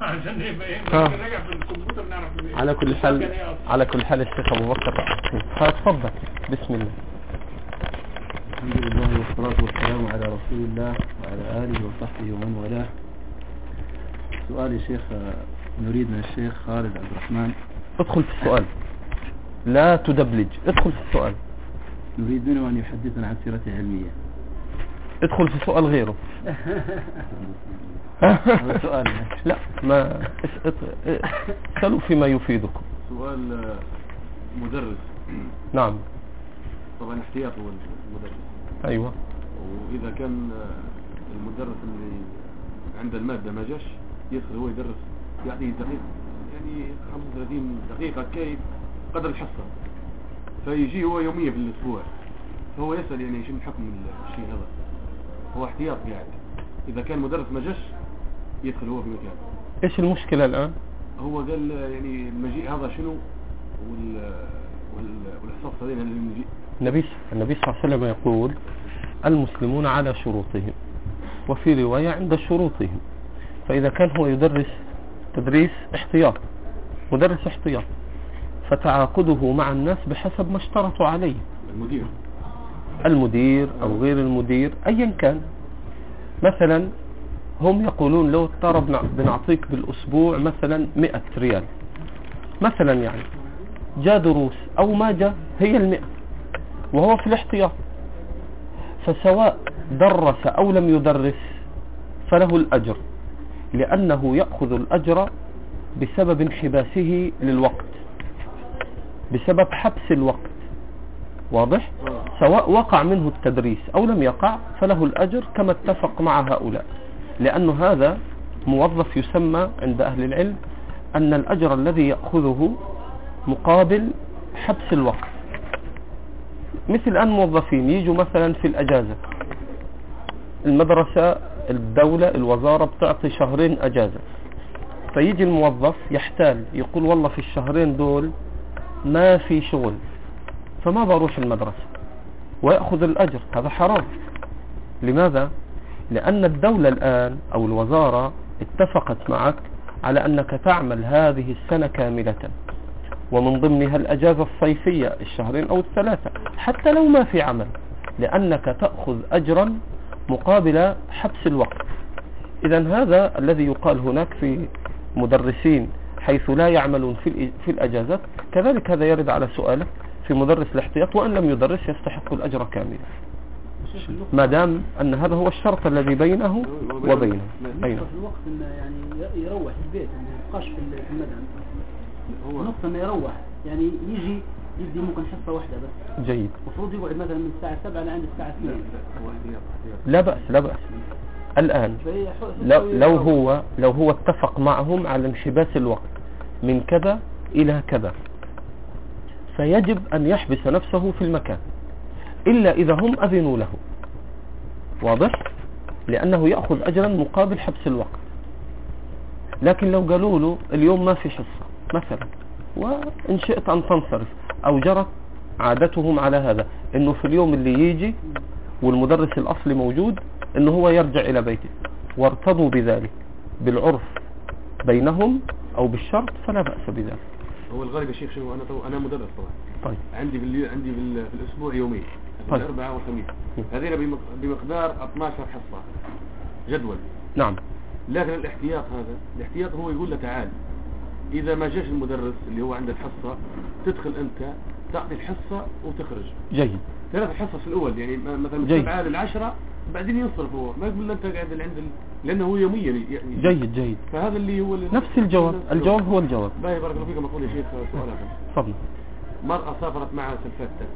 عشان يبقى. نراجع في الكمبيوتر نعرف. على كل حال. على كل حال الشيخ أبو بكر فتفضل بسم الله. الحمد لله والصلاة والسلام على رسول الله وعلى آله وصحبه ومن والاه. سؤال يا شيخ آه، نريد من الشيخ خالد عبد الرحمن. ادخل في السؤال. لا تدبلج. ادخل في السؤال. نريد منه أن يحدثنا عن سيرته العلمية. ادخل في سؤال غيره. سؤال. لا ما اسألوا فيما يفيدكم. سؤال آه، مدرس. نعم. طبعا احتياط هو المدرس. أيوه. وإذا كان آه، المدرس اللي عند المادة ما جاش يدخل هو يدرس يعطي دقيقة يعني 35 دقيقة كي قدر الحصة فيجي هو يوميا في الأسبوع. فهو يسأل يعني شو حكم الشيء هذا. هو احتياط قاعد. إذا كان مدرس ما جاش يدخل هو في مكان إيش المشكلة الآن؟ هو قال يعني المجيء هذا شنو؟ وال وال والحصص هذين اللي المجيء النبي النبي صلى الله عليه وسلم يقول المسلمون على شروطهم وفي رواية عند شروطهم. فإذا كان هو يدرس تدريس احتياط مدرس احتياط فتعاقده مع الناس بحسب ما اشترطوا عليه. المدير. المدير أو غير المدير أيا كان. مثلا هم يقولون لو ترى بنع- بنعطيك بالأسبوع مثلا 100 ريال. مثلا يعني جاء دروس أو ما جاء هي المئة وهو في الاحتياط. فسواء درس أو لم يدرس فله الأجر لأنه يأخذ الأجر بسبب انحباسه للوقت بسبب حبس الوقت. واضح؟ سواء وقع منه التدريس أو لم يقع فله الأجر كما اتفق مع هؤلاء. لأن هذا موظف يسمى عند أهل العلم أن الأجر الذي يأخذه مقابل حبس الوقت. مثل الآن موظفين يجوا مثلا في الأجازة. المدرسة الدولة الوزارة بتعطي شهرين أجازة. فيجي الموظف يحتال يقول والله في الشهرين دول ما في شغل فما بروح المدرسة؟ ويأخذ الأجر. هذا حرام. لماذا؟ لأن الدولة الآن أو الوزارة اتفقت معك على أنك تعمل هذه السنة كاملة. ومن ضمنها الأجازة الصيفية الشهرين أو الثلاثة. حتى لو ما في عمل. لأنك تأخذ أجرا مقابل حبس الوقت. إذا هذا الذي يقال هناك في مدرسين حيث لا يعملون في الأجازات. كذلك هذا يرد على سؤالك. في مدرس الاحتياط وأن لم يدرس يستحق الأجر كاملا. ما دام أن هذا هو الشرط الذي بينه وبينه. أي نعم. في الوقت إنه يعني يروح البيت ما يبقاش في ال- في المدرسة هو نقطة يروح يعني يجي يدي ممكن حصة واحدة بس. جيد. المفروض يقعد مثلا من الساعة 7 لعند الساعة لا 2 لا بأس لا بأس. الآن لو, لو هو لو هو اتفق معهم على انحباس الوقت من كذا إلى كذا فيجب أن يحبس نفسه في المكان إلا إذا هم أذنوا له. واضح؟ لأنه يأخذ أجرا مقابل حبس الوقت. لكن لو قالوا له اليوم ما في حصة مثلا وإن شئت أن تنصرف أو جرت عادتهم على هذا إنه في اليوم اللي يجي والمدرس الأصلي موجود إنه هو يرجع إلى بيته. وارتضوا بذلك بالعرف بينهم أو بالشرط فلا بأس بذلك. هو الغالب يا شيخ شنو؟ أنا تو أنا مدرس طبعا. طيب. عندي باللي عندي بال- في الأسبوع يومين. طيب. الاربعاء والخميس. هذين بمق- بمقدار 12 حصة. جدول. نعم. لكن الاحتياط هذا الاحتياط هو يقول له تعال إذا ما جاش المدرس اللي هو عنده الحصة تدخل أنت تعطي الحصة وتخرج. جيد. ثلاث حصص الأول يعني مثلا من جيد. سبعة للعشرة بعدين ينصرف هو. ما يقول أنت قاعد عند ال... لأنه هو يوميا يعني جيد جيد. فهذا اللي هو اللي نفس الجواب. الجواب هو الجواب. باهي بارك الله فيكم أقول يا شيخ سؤال آخر. تفضل. مرأة سافرت سلفتها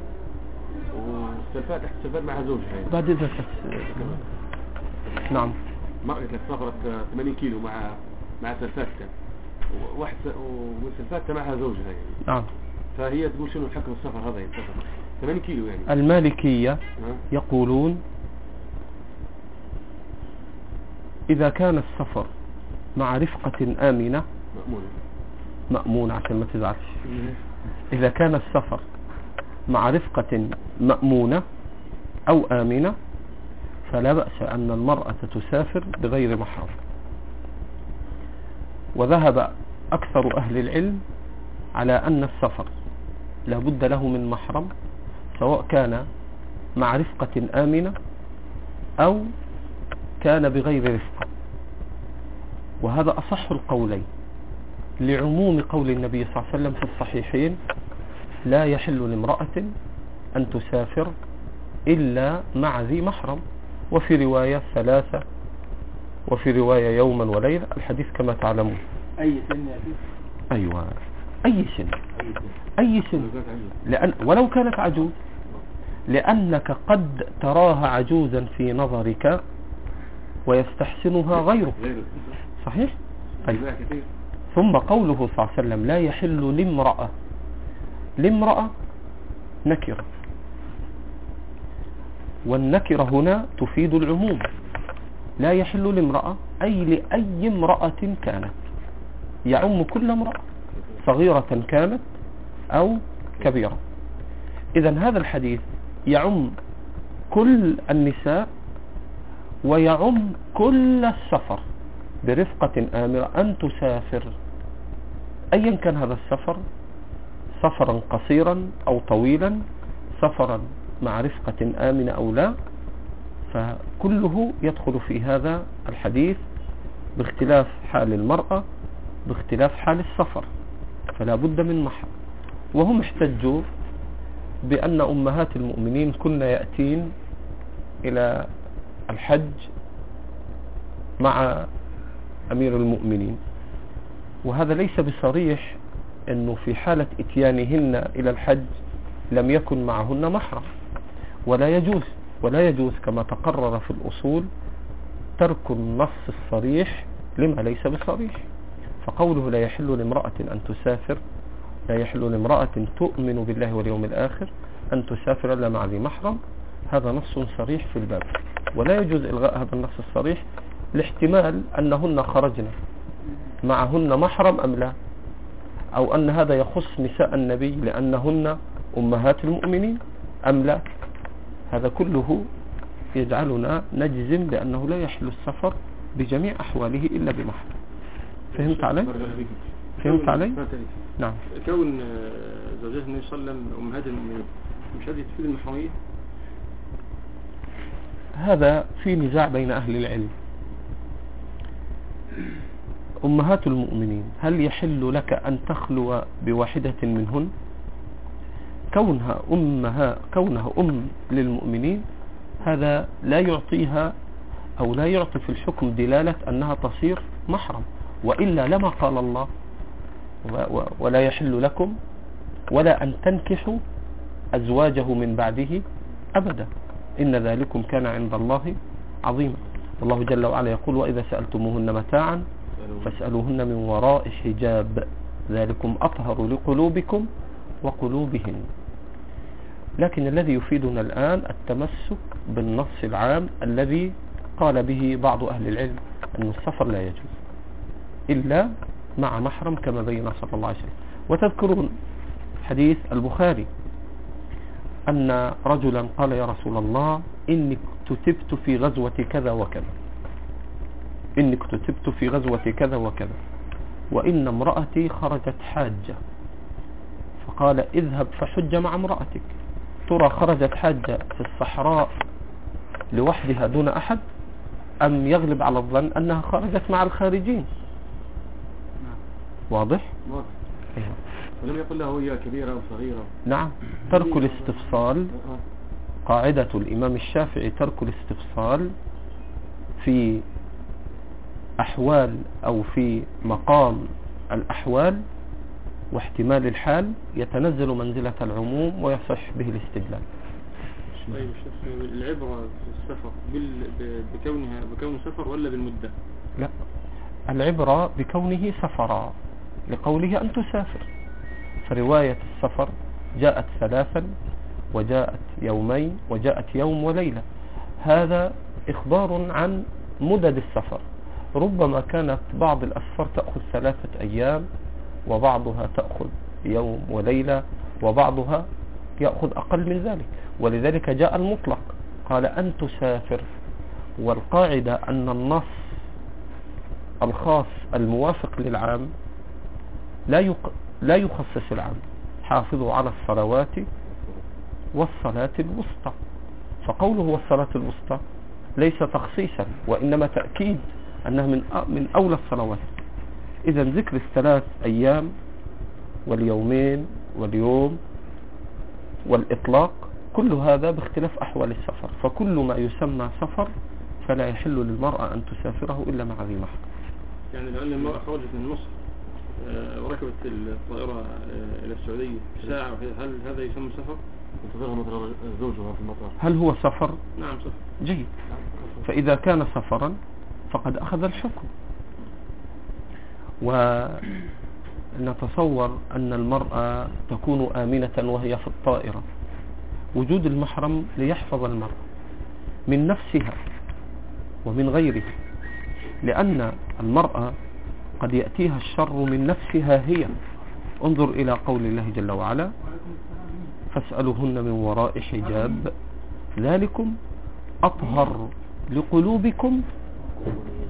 والسلفات تحت السلفات معها زوجها يعني. بعد إذا نعم. مرأة سافرت آه، 80 كيلو مع مع سلفاتها وواحد س- ومن سلفاتها معها زوجها يعني نعم. فهي تقول شنو الحكم السفر هذا يعني سفر؟ 80 كيلو يعني. المالكية؟ يقولون إذا كان السفر مع رفقة آمنة مأمونة مأمون عشان ما تزعلش. إذا كان السفر مع رفقة مأمونة أو آمنة فلا بأس أن المرأة تسافر بغير محرم. وذهب أكثر أهل العلم على أن السفر لا بد له من محرم سواء كان مع رفقة آمنة أو كان بغير رفقة. وهذا أصح القولين لعموم قول النبي صلى الله عليه وسلم في الصحيحين لا يحل لامرأة أن تسافر إلا مع ذي محرم. وفي رواية ثلاثة وفي رواية يوما وليلة الحديث كما تعلمون. أي سن يأتي أيوة. أي سن؟ أي سن؟ لأن ولو كانت عجوز. لأنك قد تراها عجوزا في نظرك ويستحسنها غيرك. صحيح؟ طيب. ثم قوله صلى الله عليه وسلم لا يحل لامرأة لامرأة نكرة. والنكرة هنا تفيد العموم. لا يحل لامرأة أي لأي امرأة كانت. يعم كل امرأة صغيرة كانت أو كبيرة. إذا هذا الحديث يعم كل النساء ويعم كل السفر. برفقة آمرة أن تسافر. أيا كان هذا السفر سفرا قصيرا أو طويلا سفرا مع رفقة آمنة أو لا فكله يدخل في هذا الحديث باختلاف حال المرأة باختلاف حال السفر فلا بد من محرم وهم احتجوا بأن أمهات المؤمنين كن يأتين إلى الحج مع أمير المؤمنين. وهذا ليس بصريح أنه في حالة إتيانهن إلى الحج لم يكن معهن محرم. ولا يجوز ولا يجوز كما تقرر في الأصول ترك النص الصريح لما ليس بصريح. فقوله لا يحل لامرأة أن تسافر لا يحل لامرأة تؤمن بالله واليوم الآخر أن تسافر إلا مع ذي محرم هذا نص صريح في الباب. ولا يجوز إلغاء هذا النص الصريح لاحتمال أنهن خرجن. معهن محرم أم لا؟ أو أن هذا يخص نساء النبي لأنهن أمهات المؤمنين أم لا؟ هذا كله يجعلنا نجزم بأنه لا يحل السفر بجميع أحواله إلا بمحرم. فهمت علي؟ فهمت علي؟ نعم. كون زوجات النبي صلى الله عليه وسلم أمهات المؤمنين مش هذه تفيد المحرميه هذا في نزاع بين أهل العلم. أمهات المؤمنين هل يحل لك أن تخلو بواحدة منهن؟ كونها أمها كونها أم للمؤمنين هذا لا يعطيها أو لا يعطي في الحكم دلالة أنها تصير محرم. وإلا لما قال الله ولا يحل لكم ولا أن تنكحوا أزواجه من بعده أبدا. إن ذلكم كان عند الله عظيما. الله جل وعلا يقول وإذا سألتموهن متاعا فاسألوهن. من وراء حجاب ذلكم أطهر لقلوبكم وقلوبهن. لكن الذي يفيدنا الآن التمسك بالنص العام الذي قال به بعض أهل العلم أن السفر لا يجوز إلا مع محرم كما بين صلى الله عليه وسلم. وتذكرون حديث البخاري أن رجلا قال يا رسول الله إني كتبت في غزوة كذا وكذا. إني كتبت في غزوة كذا وكذا وإن امرأتي خرجت حاجة فقال اذهب فحج مع امرأتك ترى خرجت حاجة في الصحراء لوحدها دون أحد أم يغلب على الظن أنها خرجت مع الخارجين واضح؟ واضح. أيوة. ولم يقل له هي كبيرة أو صغيرة نعم ترك الاستفصال. قاعدة الإمام الشافعي ترك الاستفصال في أحوال أو في مقام الأحوال واحتمال الحال يتنزل منزلة العموم ويصح به الاستدلال. طيب العبرة في السفر بكونها بكون سفر ولا بالمدة؟ لا العبرة بكونه سفرا لقوله أن تسافر. فرواية السفر جاءت ثلاثا وجاءت يومين وجاءت يوم وليلة. هذا إخبار عن مدد السفر. ربما كانت بعض الأسفار تأخذ ثلاثة أيام وبعضها تأخذ يوم وليلة وبعضها يأخذ أقل من ذلك. ولذلك جاء المطلق قال أن تسافر. والقاعدة أن النص الخاص الموافق للعام لا يق... لا يخصص العام. حافظوا على الصلوات والصلاة الوسطى. فقوله والصلاة الوسطى ليس تخصيصا وإنما تأكيد. أنها من أ- من أولى الصلوات. إذا ذكر الثلاث أيام واليومين واليوم والإطلاق كل هذا باختلاف أحوال السفر. فكل ما يسمى سفر فلا يحل للمرأة أن تسافره إلا مع ذي محرم يعني لو أن المرأة خرجت من مصر آه، وركبت الطائرة آه، إلى السعودية ساعة هل هذا يسمى سفر؟ زوجها في المطار. هل هو سفر؟ نعم سفر. جيد. فإذا كان سفرا فقد أخذ الحكم. ونتصور أن المرأة تكون آمنة وهي في الطائرة. وجود المحرم ليحفظ المرأة من نفسها ومن غيرها لأن المرأة قد يأتيها الشر من نفسها هي. انظر إلى قول الله جل وعلا فاسألهن من وراء حجاب ذلكم أطهر لقلوبكم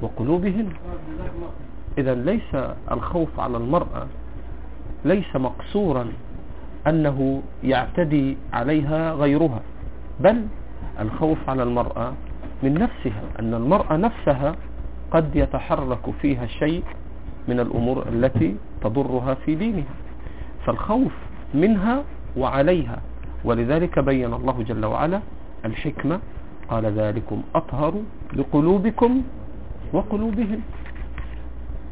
وقلوبهن إذا ليس الخوف على المرأة ليس مقصورا أنه يعتدي عليها غيرها بل الخوف على المرأة من نفسها أن المرأة نفسها قد يتحرك فيها شيء من الأمور التي تضرها في دينها. فالخوف منها وعليها. ولذلك بين الله جل وعلا الحكمة قال ذلكم أطهر لقلوبكم وقلوبهم.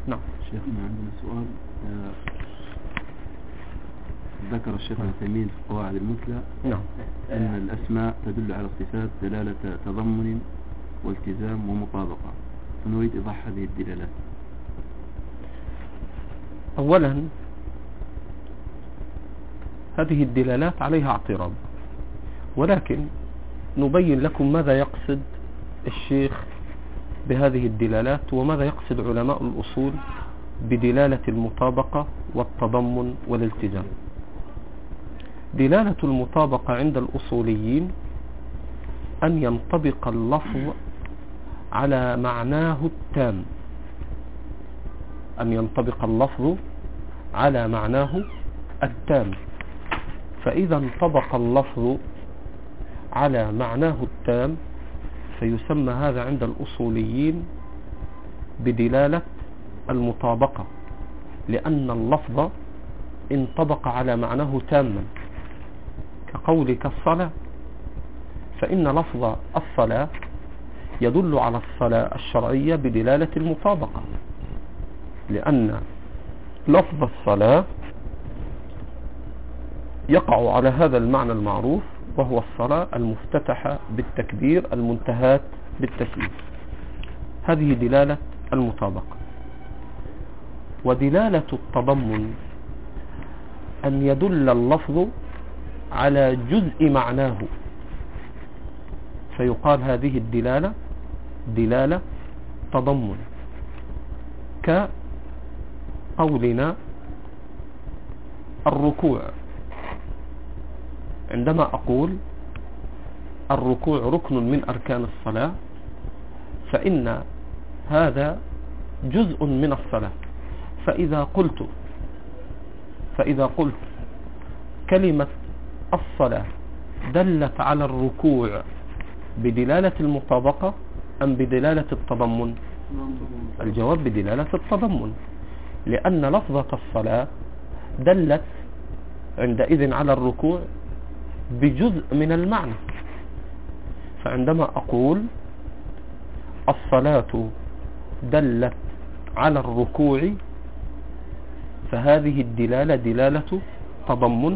نعم. شيخنا عندنا سؤال آه، ذكر الشيخ تيمية في القواعد المثلى نعم. أن الأسماء تدل على الصفات دلالة تضمن والتزام ومطابقة. فنريد إيضاح هذه الدلالات أولا هذه الدلالات عليها اعتراض ولكن نبين لكم ماذا يقصد الشيخ بهذه الدلالات وماذا يقصد علماء الأصول بدلالة المطابقة والتضمن والالتزام. دلالة المطابقة عند الأصوليين أن ينطبق اللفظ على معناه التام. أن ينطبق اللفظ على معناه التام. فإذا انطبق اللفظ على معناه التام فيسمى هذا عند الأصوليين بدلالة المطابقة لأن اللفظ انطبق على معناه تاما كقولك الصلاة فإن لفظ الصلاة يدل على الصلاة الشرعية بدلالة المطابقة لأن لفظ الصلاة يقع على هذا المعنى المعروف وهو الصلاة المفتتحة بالتكبير المنتهاة بالتسليم. هذه دلالة المطابقة. ودلالة التضمن أن يدل اللفظ على جزء معناه. فيقال هذه الدلالة دلالة تضمن. كقولنا الركوع. عندما أقول الركوع ركن من أركان الصلاة فإن هذا جزء من الصلاة. فإذا قلت فإذا قلت كلمة الصلاة دلت على الركوع بدلالة المطابقة أم بدلالة التضمن؟ الجواب بدلالة التضمن. لأن لفظة الصلاة دلت عندئذ على الركوع بجزء من المعنى. فعندما أقول الصلاة دلت على الركوع فهذه الدلالة دلالة تضمن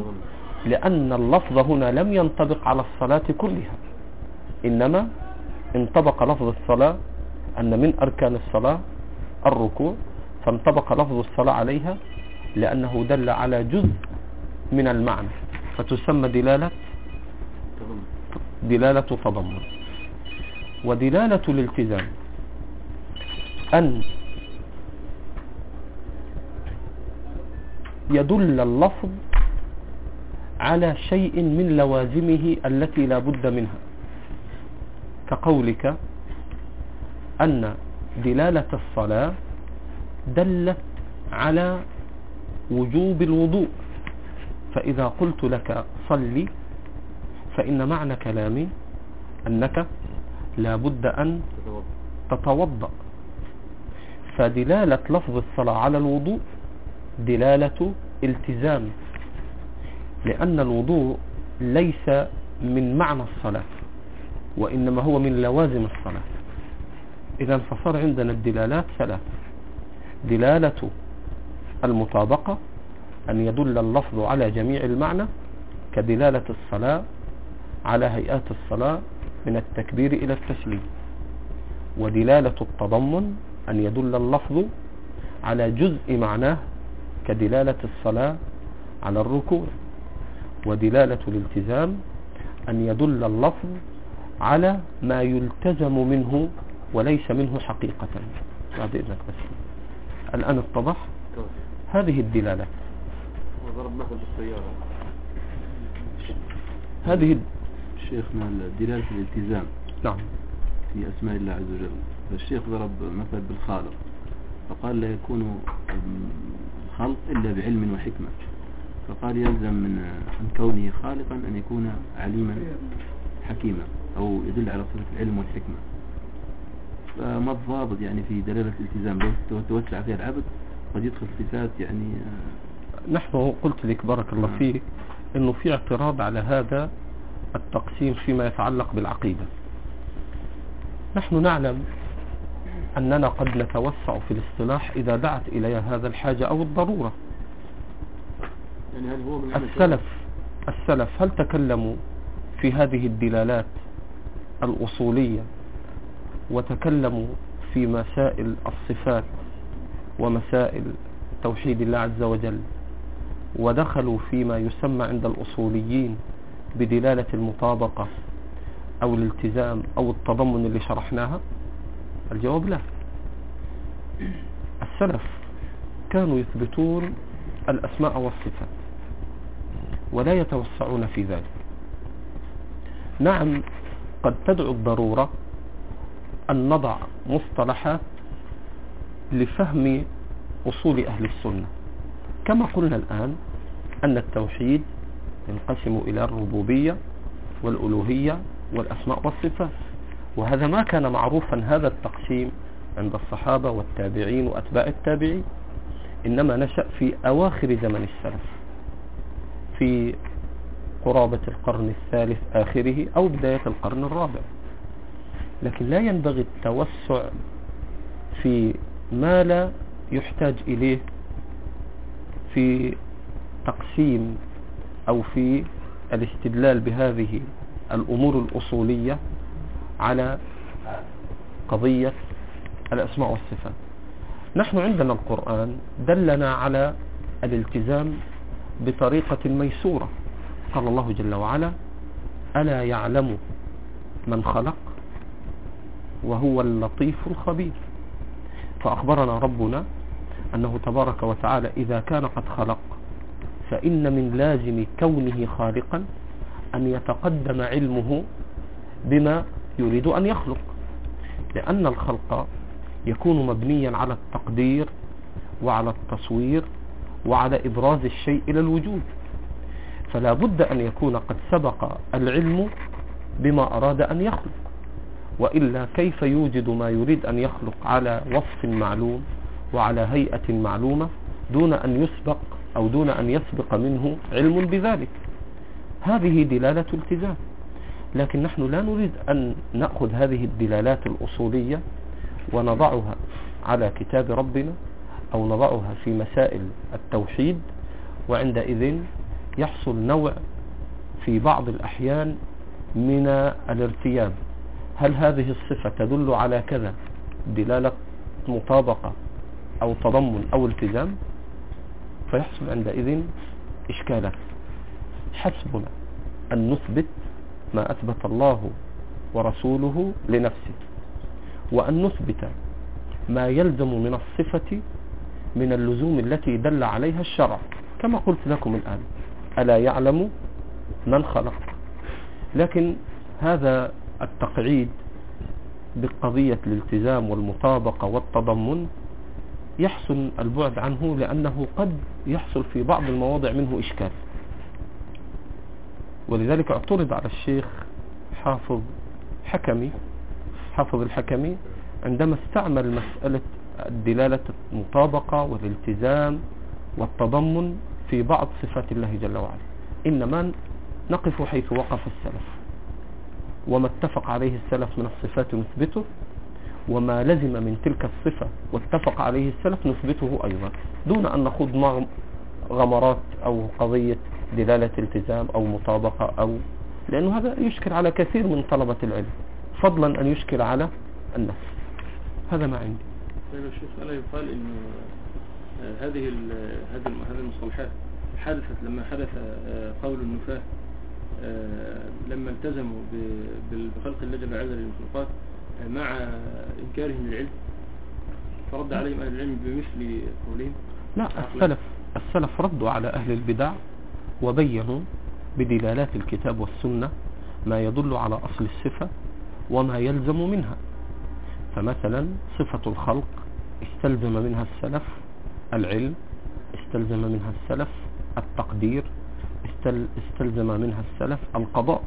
لأن اللفظ هنا لم ينطبق على الصلاة كلها. إنما انطبق لفظ الصلاة أن من أركان الصلاة الركوع فانطبق لفظ الصلاة عليها لأنه دل على جزء من المعنى. فتسمى دلالة دلالة تضمن. ودلالة الالتزام. أن يدل اللفظ على شيء من لوازمه التي لا بد منها. كقولك أن دلالة الصلاة دلت على وجوب الوضوء. فإذا قلت لك صلي فإن معنى كلامي أنك لا بد أن تتوضأ. فدلالة لفظ الصلاة على الوضوء دلالة التزام لأن الوضوء ليس من معنى الصلاة وإنما هو من لوازم الصلاة. إذا فصار عندنا الدلالات ثلاث. دلالة المطابقة أن يدل اللفظ على جميع المعنى كدلالة الصلاة على هيئات الصلاة من التكبير إلى التسليم. ودلالة التضمن أن يدل اللفظ على جزء معناه كدلالة الصلاة على الركوع. ودلالة الالتزام أن يدل اللفظ على ما يلتزم منه وليس منه حقيقة. بعد إذنك بس. الآن اتضح. هذه الدلالات وضرب مثل بالسيارة. هذه شيخنا دلالة الالتزام نعم. في أسماء الله عز وجل. فالشيخ ضرب مثل بالخالق فقال لا يكون الخلق إلا بعلم وحكمة. فقال يلزم من من كونه خالقا أن يكون عليما حكيما أو يدل على صفة العلم والحكمة. فما الضابط يعني في دلالة الالتزام؟ لو توسع فيها العبد قد يدخل صفات يعني آه، نحن قلت لك بارك الله نعم. فيك إنه في اعتراض على هذا التقسيم فيما يتعلق بالعقيدة. نحن نعلم أننا قد نتوسع في الاصطلاح إذا دعت الي هذا الحاجة أو الضرورة. يعني هل هو من السلف السلف هل تكلموا في هذه الدلالات الأصولية وتكلموا في مسائل الصفات ومسائل توحيد الله عز وجل ودخلوا فيما يسمى عند الأصوليين بدلالة المطابقة أو الالتزام أو التضمن اللي شرحناها؟ الجواب لا. السلف كانوا يثبتون الأسماء والصفات ولا يتوسعون في ذلك. نعم قد تدعو الضرورة أن نضع مصطلحات لفهم أصول أهل السنة. كما قلنا الآن أن التوحيد ينقسم إلى الربوبية والألوهية والأسماء والصفات. وهذا ما كان معروفا هذا التقسيم عند الصحابة والتابعين وأتباع التابعين. إنما نشأ في أواخر زمن السلف في قرابة القرن الثالث آخره أو بداية القرن الرابع. لكن لا ينبغي التوسع في ما لا يحتاج إليه في تقسيم أو في الاستدلال بهذه الأمور الأصولية على قضية الأسماء والصفات. نحن عندنا القرآن دلنا على الالتزام بطريقة ميسورة. قال الله جل وعلا ألا يعلم من خلق وهو اللطيف الخبير فأخبرنا ربنا أنه تبارك وتعالى إذا كان قد خلق فإن من لازم كونه خالقا أن يتقدم علمه بما يريد أن يخلق. لأن الخلق يكون مبنيا على التقدير وعلى التصوير وعلى إبراز الشيء إلى الوجود. فلا بد أن يكون قد سبق العلم بما أراد أن يخلق. وإلا كيف يوجد ما يريد أن يخلق على وصف معلوم وعلى هيئة معلومة دون أن يسبق أو دون أن يسبق منه علم بذلك. هذه دلالة التزام لكن نحن لا نريد أن نأخذ هذه الدلالات الأصولية ونضعها على كتاب ربنا أو نضعها في مسائل التوحيد وعندئذ يحصل نوع في بعض الأحيان من الارتياب. هل هذه الصفة تدل على كذا؟ دلالة مطابقة أو تضمن أو التزام؟ فيحصل عندئذ إشكالات حسبنا أن نثبت ما أثبت الله ورسوله لنفسه وأن نثبت ما يلزم من الصفة من اللزوم التي دل عليها الشرع. كما قلت لكم الآن ألا يعلم من خلق؟ لكن هذا التقعيد بقضية الالتزام والمطابقة والتضمن يحسن البعد عنه لأنه قد يحصل في بعض المواضع منه إشكال. ولذلك اعترض على الشيخ حافظ حكمي حافظ الحكمي عندما استعمل مسألة دلالة المطابقة والالتزام والتضمن في بعض صفات الله جل وعلا. إنما نقف حيث وقف السلف. وما اتفق عليه السلف من الصفات نثبته وما لزم من تلك الصفة واتفق عليه السلف نثبته أيضا. دون أن نخوض غمرات أو قضية دلالة التزام أو مطابقة أو لأنه هذا يشكل على كثير من طلبة العلم فضلا أن يشكل على النفس. هذا ما عندي. طيب يا شيخ ألا يقال آه، هذه هذه الم- هذه المصطلحات حدثت لما حدث آه، قول النفاة آه، لما التزموا بخلق جل وعلا للمخلوقات مع إنكارهم للعلم. فرد عليهم أهل العلم بمثل قولهم. لا السلف السلف ردوا على أهل البدع وبينوا بدلالات الكتاب والسنة ما يدل على أصل الصفة وما يلزم منها. فمثلا صفة الخلق استلزم منها السلف العلم استلزم منها السلف التقدير استل استلزم منها السلف القضاء.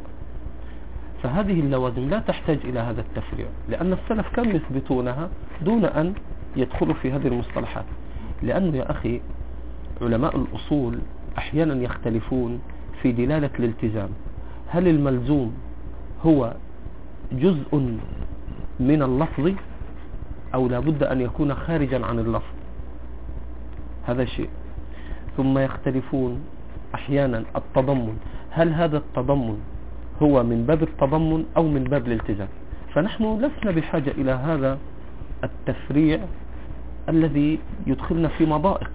فهذه اللوازم لا تحتاج إلى هذا التفريع لأن السلف كانوا يثبتونها دون أن يدخلوا في هذه المصطلحات؟ لأنه يا أخي علماء الأصول أحيانا يختلفون في دلالة الالتزام. هل الملزوم هو جزء من اللفظ أو لابد أن يكون خارجا عن اللفظ؟ هذا شيء. ثم يختلفون أحيانا التضمن. هل هذا التضمن هو من باب التضمن أو من باب الالتزام فنحن لسنا بحاجة إلى هذا التفريع الذي يدخلنا في مضائق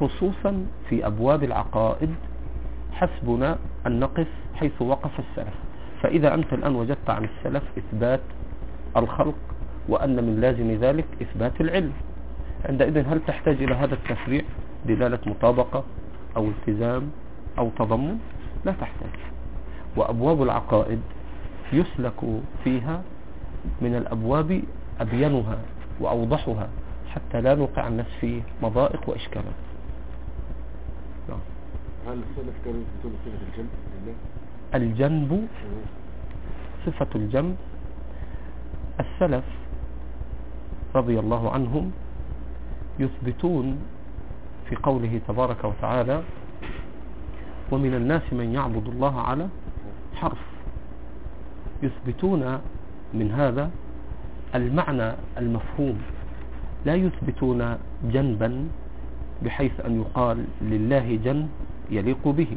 خصوصا في أبواب العقائد. حسبنا أن نقف حيث وقف السلف. فإذا أنت الآن وجدت عن السلف إثبات الخلق وأن من لازم ذلك إثبات العلم. عندئذ هل تحتاج إلى هذا التفريع؟ دلالة مطابقة أو التزام أو تضمن؟ لا تحتاج. وأبواب العقائد يسلك فيها من الأبواب أبينها وأوضحها حتى لا نوقع الناس في مضائق وإشكالات نعم. هل السلف كانوا يثبتون صفة الجنب لله؟ الجنب صفة الجنب السلف رضي الله عنهم يثبتون في قوله تبارك وتعالى ومن الناس من يعبد الله على حرف يثبتون من هذا المعنى المفهوم. لا يثبتون جنبا بحيث أن يقال لله جنب يليق به.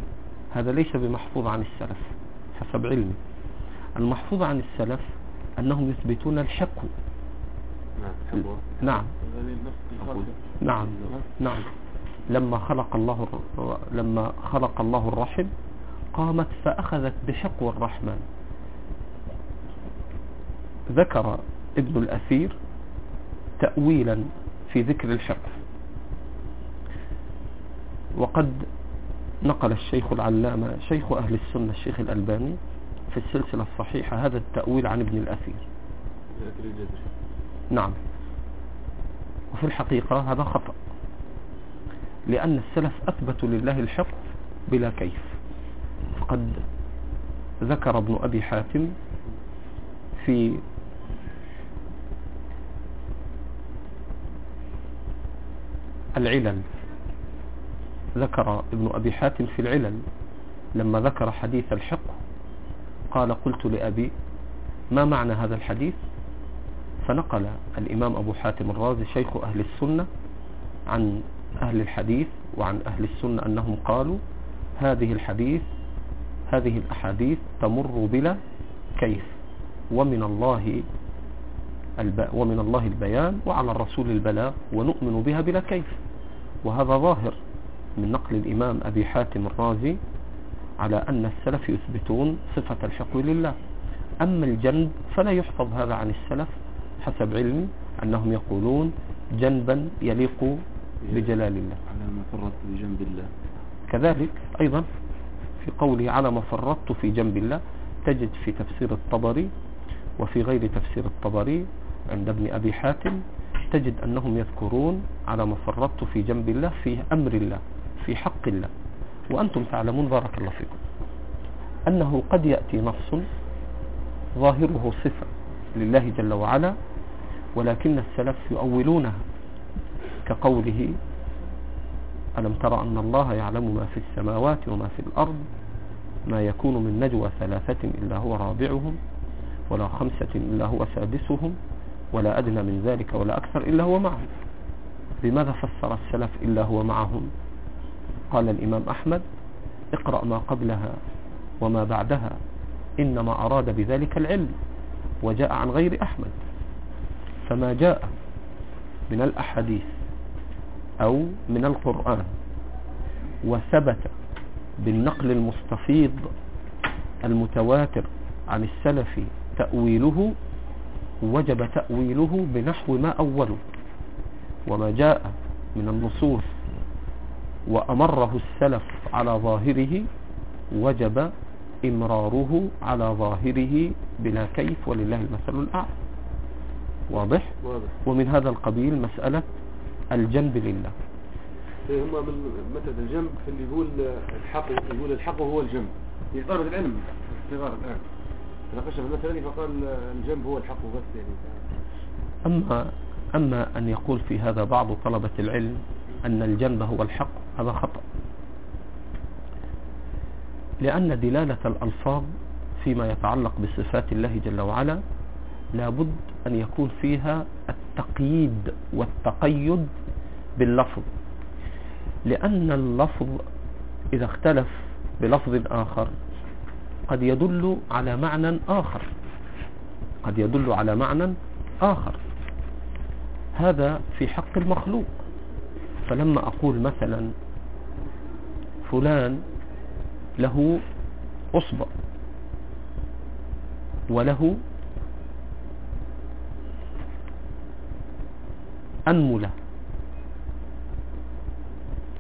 هذا ليس بمحفوظ عن السلف حسب علمي. المحفوظ عن السلف أنهم يثبتون الشكو نعم نعم. نعم نعم. لما خلق الله لما خلق الله الرحم قامت فأخذت بشقوى الرحمن. ذكر ابن الأثير تأويلا في ذكر الشقو وقد نقل الشيخ العلامة شيخ أهل السنة الشيخ الألباني في السلسلة الصحيحة هذا التأويل عن ابن الأثير. نعم. وفي الحقيقة هذا خطأ لأن السلف أثبتوا لله الحق بلا كيف. فقد ذكر ابن أبي حاتم في العلل. ذكر ابن أبي حاتم في العلل. لما ذكر حديث الحق قال قلت لأبي ما معنى هذا الحديث؟ فنقل الإمام أبو حاتم الرازي شيخ أهل السنة عن أهل الحديث وعن أهل السنة أنهم قالوا هذه الحديث هذه الأحاديث تمر بلا كيف ومن الله الب... ومن الله البيان وعلى الرسول البلاغ ونؤمن بها بلا كيف. وهذا ظاهر من نقل الإمام أبي حاتم الرازي على أن السلف يثبتون صفة الحق لله. أما الجنب فلا يحفظ هذا عن السلف حسب علمي أنهم يقولون جنبا يليق بجلال الله. على ما فرطت بجنب الله. كذلك أيضا في قوله على ما فرطت في جنب الله تجد في تفسير الطبري وفي غير تفسير الطبري عند ابن أبي حاتم تجد أنهم يذكرون على ما فرطت في جنب الله في أمر الله في حق الله. وأنتم تعلمون بارك الله فيكم. أنه قد يأتي نص ظاهره صفة لله جل وعلا ولكن السلف يؤولونها كقوله ألم تر أن الله يعلم ما في السماوات وما في الأرض؟ ما يكون من نجوى ثلاثة إلا هو رابعهم ولا خمسة إلا هو سادسهم ولا أدنى من ذلك ولا أكثر إلا هو معهم. بماذا فسر السلف إلا هو معهم؟ قال الإمام أحمد اقرأ ما قبلها وما بعدها إنما أراد بذلك العلم وجاء عن غير أحمد. فما جاء من الأحاديث أو من القرآن وثبت بالنقل المستفيض المتواتر عن السلف تأويله وجب تأويله بنحو ما أوله وما جاء من النصوص وأمره السلف على ظاهره وجب إمراره على ظاهره بلا كيف ولله المثل الأعلى. واضح؟ واضح. ومن هذا القبيل مسألة الجنب لله. هم من مثل الجنب اللي يقول الحق يقول الحق هو الجنب. هي طلبة العلم صغار الآن. تناقشنا في دي فقال الجنب هو الحق بس يعني. أما أما أن يقول في هذا بعض طلبة العلم أن الجنب هو الحق هذا خطأ. لأن دلالة الألفاظ فيما يتعلق بصفات الله جل وعلا لابد أن يكون فيها التقييد والتقيد باللفظ. لأن اللفظ إذا اختلف بلفظ آخر قد يدل على معنى آخر. قد يدل على معنى آخر. هذا في حق المخلوق. فلما أقول مثلا فلان له أصبع وله أنملة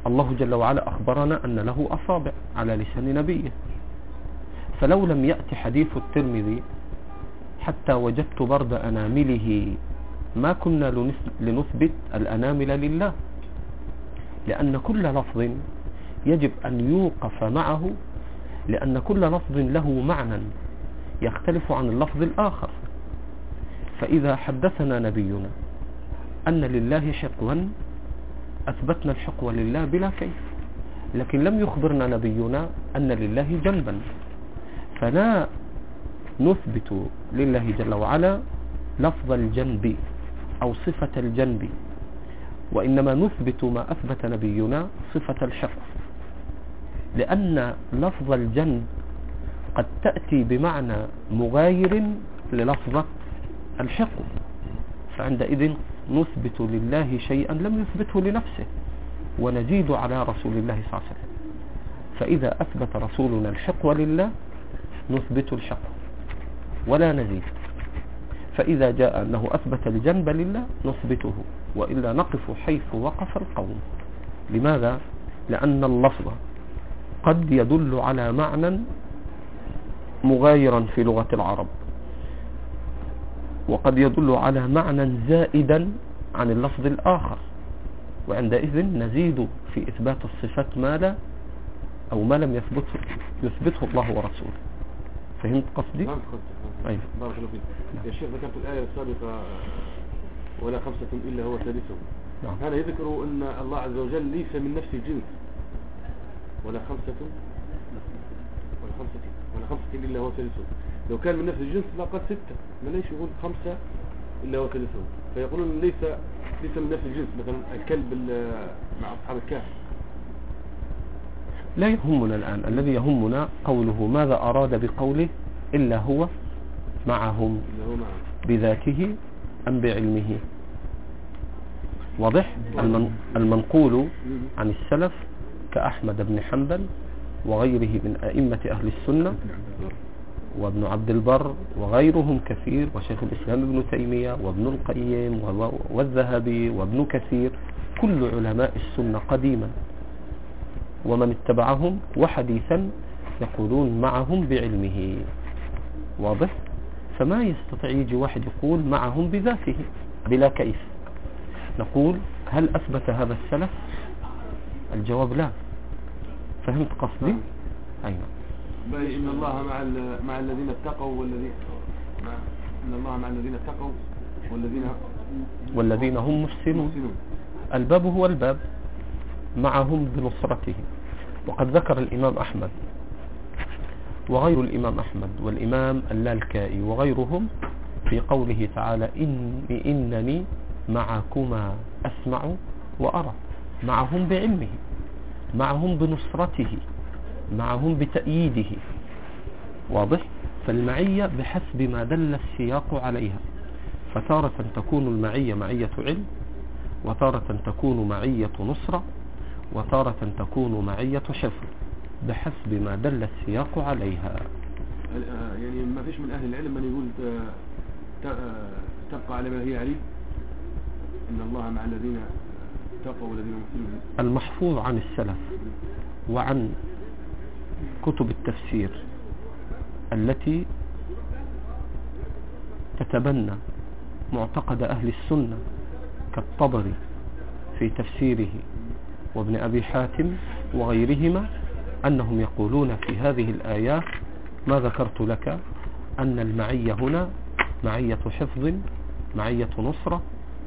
الله جل وعلا أخبرنا أن له أصابع على لسان نبيه. فلو لم يأتي حديث الترمذي حتى وجدت برد أنامله ما كنا لنثبت الأنامل لله. لأن كل لفظ يجب أن يوقف معه لأن كل لفظ له معنى يختلف عن اللفظ الآخر. فإذا حدثنا نبينا أن لله حقوا أثبتنا الحقوة لله بلا كيف. لكن لم يخبرنا نبينا أن لله جنبا. فلا نثبت لله جل وعلا لفظ الجنب أو صفة الجنب وإنما نثبت ما أثبت نبينا صفة الحق. لأن لفظ الجنب قد تأتي بمعنى مغاير للفظة الحق. فعندئذ نثبت لله شيئا لم يثبته لنفسه ونزيد على رسول الله صلى الله عليه وسلم. فإذا أثبت رسولنا الحق لله نثبت الحق ولا نزيد. فإذا جاء أنه أثبت الجنب لله نثبته وإلا نقف حيث وقف القوم. لماذا؟ لأن اللفظ قد يدل على معنى مغايرا في لغة العرب. وقد يدل على معنى زائدا عن اللفظ الآخر. وعندئذ نزيد في إثبات الصفات ما لا أو ما لم يثبته يثبته الله ورسوله. فهمت قصدي؟ نعم أيوة. بارك الله فيك. يا شيخ ذكرت الآية السابقة ولا خمسة إلا هو ثالثهم نعم. هذا يذكر أن الله عز وجل ليس من نفس الجنس. ولا خمسة ولا خمسة ولا خمسة إلا هو ثالثهم لو كان من نفس الجنس لقد ستة. ما ليش يقول خمسة إلا هو ثالثهم فيقولون ليس ليس من نفس الجنس. مثلا الكلب ال- مع أصحاب الكهف. لا يهمنا الآن. الذي يهمنا قوله ماذا أراد بقوله إلا هو معهم بذاته أم بعلمه. واضح؟ المن المنقول عن السلف كأحمد بن حنبل وغيره من أئمة أهل السنة وابن عبد البر وغيرهم كثير وشيخ الإسلام ابن تيمية وابن القيم والذهبي وابن كثير كل علماء السنة قديما. ومن اتبعهم وحديثا يقولون معهم بعلمه. واضح؟ فما يستطيع يجي واحد يقول معهم بذاته بلا كيف. نقول هل أثبت هذا السلف؟ الجواب لا. فهمت قصدي؟ أي نعم بل إن الله مع مع الذين اتقوا والذين إن الله مع الذين اتقوا والذين والذين هم محسنون. محسنون. الباب هو الباب. معهم بنصرته. وقد ذكر الإمام أحمد. وغير الإمام أحمد والإمام اللالكائي وغيرهم في قوله تعالى إني إنني معكما أسمع وأرى. معهم بعلمه. معهم بنصرته. معهم بتأييده. واضح؟ فالمعية بحسب ما دل السياق عليها. فتارة تكون المعية معية علم وتارة تكون معية نصرة وتارة تكون معية شفر بحسب ما دل السياق عليها. آه، يعني ما فيش من أهل العلم من يقول آه، آه، تبقى على ما هي عليه؟ إن الله مع الذين اتقوا والذين محسنون المحفوظ عن السلف وعن كتب التفسير التي تتبنى معتقد أهل السنة كالطبري في تفسيره وابن أبي حاتم وغيرهما أنهم يقولون في هذه الآيات ما ذكرت لك أن المعية هنا معية حفظ معية نصرة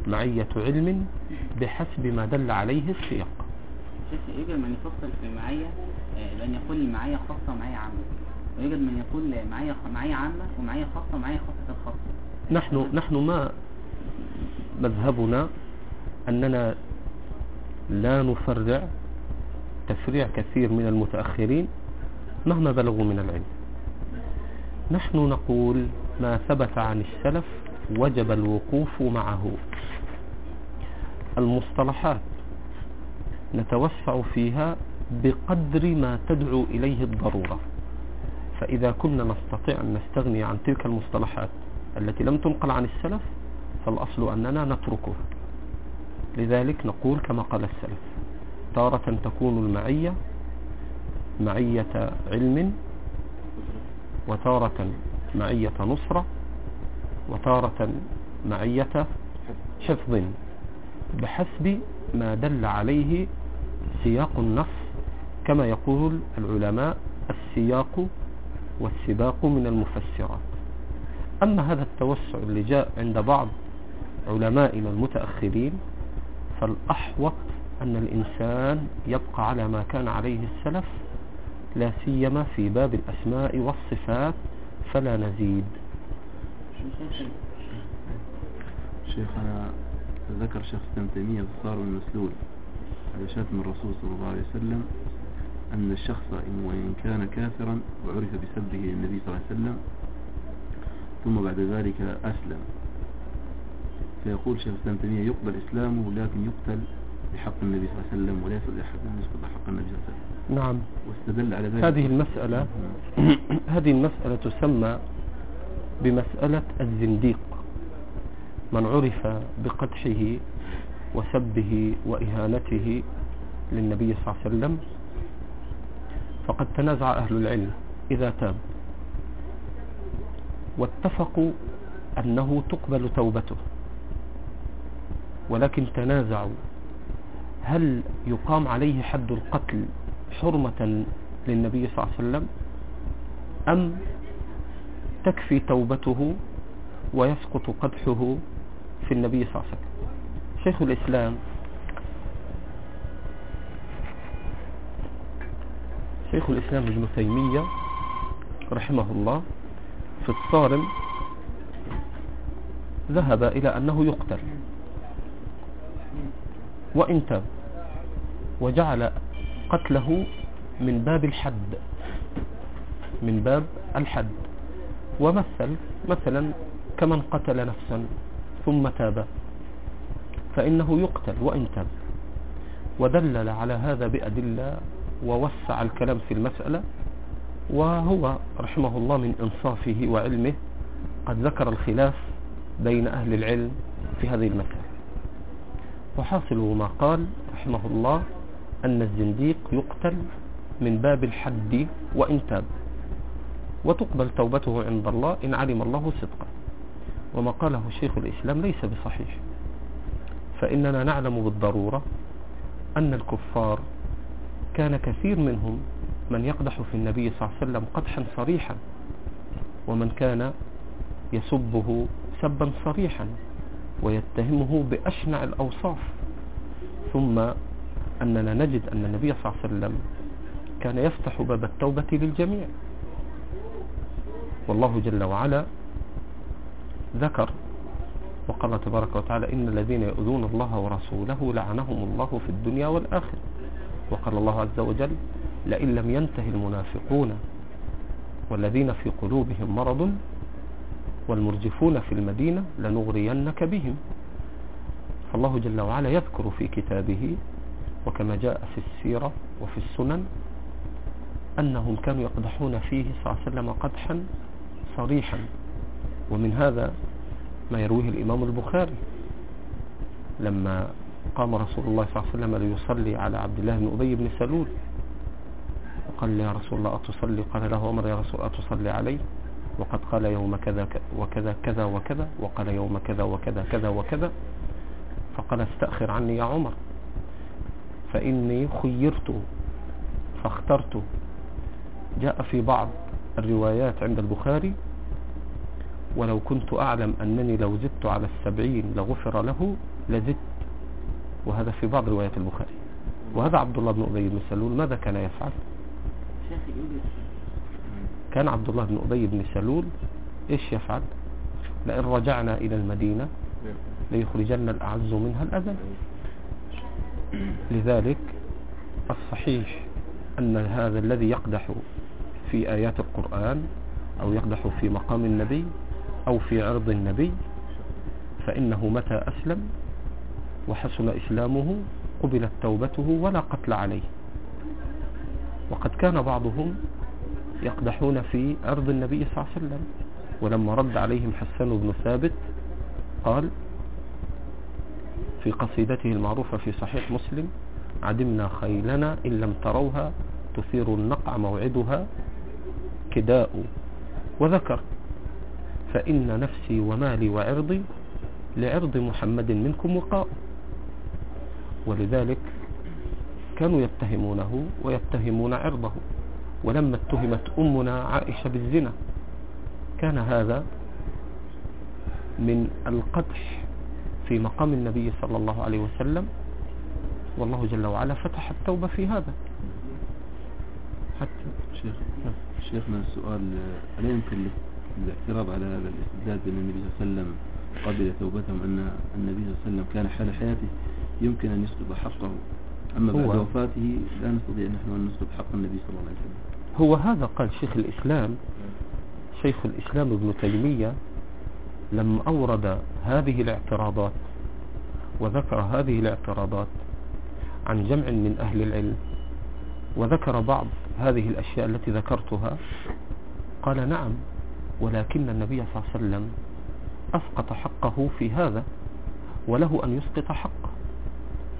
معية علم بحسب ما دل عليه السياق. شيخ يوجد من يفصل في معية آه، بأن يقول المعية خاصة ومعية عامة. ويوجد من يقول معية معية عامة ومعية خاصة ومعية خاصة الخاصة. نحن نحن ما مذهبنا أننا لا نفرع تفريع كثير من المتأخرين مهما بلغوا من العلم. نحن نقول ما ثبت عن السلف وجب الوقوف معه. المصطلحات نتوسع فيها بقدر ما تدعو إليه الضرورة. فإذا كنا نستطيع أن نستغني عن تلك المصطلحات التي لم تنقل عن السلف فالأصل أننا نتركها. لذلك نقول كما قال السلف تارة تكون المعية معية علم وتارة معية نصرة وتارة معية حفظ. بحسب ما دل عليه سياق النص كما يقول العلماء السياق والسباق من المفسرات. أما هذا التوسع اللي جاء عند بعض علمائنا المتأخرين فالأحوط أن الإنسان يبقى على ما كان عليه السلف لا سيما في باب الأسماء والصفات فلا نزيد. شيخ أنا ذكر ابن تيمية الصار المسلول. على شتم الرسول صلى الله عليه وسلم أن الشخص إن وإن كان كافرا وعرف بسبه النبي صلى الله عليه وسلم ثم بعد ذلك أسلم. فيقول شيخ تيمية يقبل إسلامه لكن يقتل بحق النبي صلى الله عليه وسلم وليس بحق النبي صلى الله عليه وسلم. نعم. واستدل على ذلك. هذه المسألة هذه المسألة تسمى بمسألة الزنديق. من عرف بقدحه وسبه وإهانته للنبي صلى الله عليه وسلم فقد تنازع أهل العلم إذا تاب. واتفقوا أنه تقبل توبته ولكن تنازعوا. هل يقام عليه حد القتل حرمة للنبي صلى الله عليه وسلم؟ أم تكفي توبته ويسقط قدحه في النبي صلى الله عليه وسلم؟ شيخ الإسلام. شيخ الإسلام ابن تيمية رحمه الله في الصارم ذهب إلى أنه يقتل. وإن تاب وجعل قتله من باب الحد. من باب الحد. ومثل مثلا كمن قتل نفسا ثم تاب. فإنه يقتل وإن تاب ودلل على هذا بأدلة ووسع الكلام في المسألة وهو رحمه الله من إنصافه وعلمه قد ذكر الخلاف بين أهل العلم في هذه المسألة. وحاصل ما قال رحمه الله أن الزنديق يقتل من باب الحد وإن تاب. وتقبل توبته عند الله إن علم الله صدقه. وما قاله شيخ الإسلام ليس بصحيح. فإننا نعلم بالضرورة أن الكفار كان كثير منهم من يقدح في النبي صلى الله عليه وسلم قدحا صريحا ومن كان يسبه سبا صريحا ويتهمه بأشنع الأوصاف. ثم أننا نجد أن النبي صلى الله عليه وسلم كان يفتح باب التوبة للجميع. والله جل وعلا ذكر وقال تبارك وتعالى إن الذين يؤذون الله ورسوله لعنهم الله في الدنيا والآخرة. وقال الله عز وجل لئن لم ينته المنافقون والذين في قلوبهم مرض والمرجفون في المدينة لنغرينك بهم. فالله جل وعلا يذكر في كتابه وكما جاء في السيرة وفي السنن أنهم كانوا يقدحون فيه صلى الله عليه وسلم قدحا صريحا. ومن هذا ما يرويه الإمام البخاري لما قام رسول الله صلى الله عليه وسلم ليصلي على عبد الله بن أبي بن سلول. وقال يا رسول الله أتصلي؟ قال له عمر يا رسول أتصلي علي؟ وقد قال يوم كذا وكذا كذا وكذا وقال يوم كذا وكذا كذا وكذا. فقال استأخر عني يا عمر فإني خيرت فاخترت. جاء في بعض الروايات عند البخاري ولو كنت أعلم أنني لو زدت على السبعين لغفر له لزدت. وهذا في بعض روايات البخاري. وهذا عبد الله بن أبي بن سلول ماذا كان يفعل؟ كان عبد الله بن أبي بن سلول إيش يفعل؟ لئن رجعنا إلى المدينة ليخرجن الأعز منها الأذل. لذلك الصحيح أن هذا الذي يقدح في آيات القرآن أو يقدح في مقام النبي أو في عرض النبي فإنه متى أسلم وحسن إسلامه قبلت توبته ولا قتل عليه. وقد كان بعضهم يقدحون في عرض النبي صلى الله عليه وسلم ولما رد عليهم حسان بن ثابت قال في قصيدته المعروفة في صحيح مسلم عدمنا خيلنا إن لم تروها تثير النقع موعدها كداء. وذكر فإن نفسي ومالي وعرضي لعرض محمد منكم وقاء ولذلك كانوا يتهمونه ويتهمون عرضه. ولما اتهمت أمنا عائشة بالزنا كان هذا من القدح في مقام النبي صلى الله عليه وسلم. والله جل وعلا فتح التوبة في هذا. حتى شيخ شيخنا السؤال ألا يمكن الاعتراض على هذا الاستدلال بأن النبي صلى الله عليه وسلم قبل توبتهم أن النبي صلى الله عليه وسلم كان حال حياته يمكن أن يسلب حقه. أما بعد وفاته لا نستطيع نحن أن نسلب حق النبي صلى الله عليه وسلم. هو هذا قال شيخ الإسلام شيخ الإسلام ابن تيمية لما أورد هذه الاعتراضات وذكر هذه الاعتراضات عن جمع من أهل العلم وذكر بعض هذه الأشياء التي ذكرتها. قال نعم ولكن النبي صلى الله عليه وسلم أسقط حقه في هذا وله أن يسقط حقه.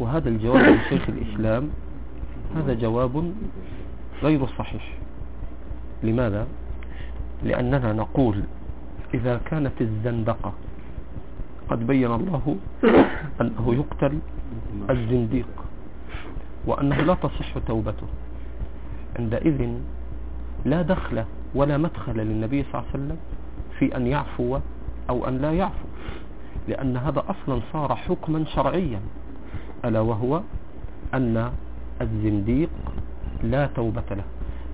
وهذا الجواب من شيخ الإسلام هذا جواب غير صحيح. لماذا؟ لأننا نقول إذا كانت الزندقة قد بين الله أنه يقتل الزنديق وأنه لا تصح توبته. عندئذ لا دخل ولا مدخل للنبي صلى الله عليه وسلم في أن يعفو أو أن لا يعفو. لأن هذا أصلا صار حكما شرعيا. ألا وهو أن الزنديق لا توبة له.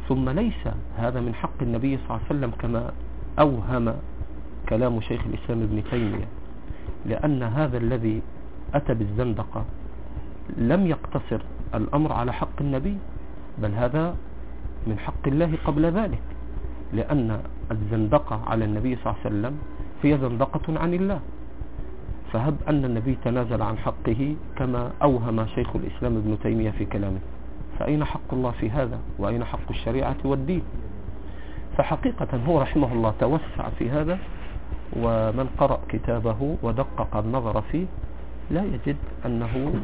ثم ليس هذا من حق النبي صلى الله عليه وسلم كما أوهم كلام شيخ الإسلام ابن تيمية. لأن هذا الذي أتى بالزندقة لم يقتصر الأمر على حق النبي بل هذا من حق الله قبل ذلك. لأن الزندقة على النبي صلى الله عليه وسلم هي زندقة عن الله. فهب أن النبي تنازل عن حقه كما أوهم شيخ الإسلام ابن تيمية في كلامه. فأين حق الله في هذا؟ وأين حق الشريعة والدين؟ فحقيقة هو رحمه الله توسع في هذا ومن قرأ كتابه ودقق النظر فيه لا يجد أنه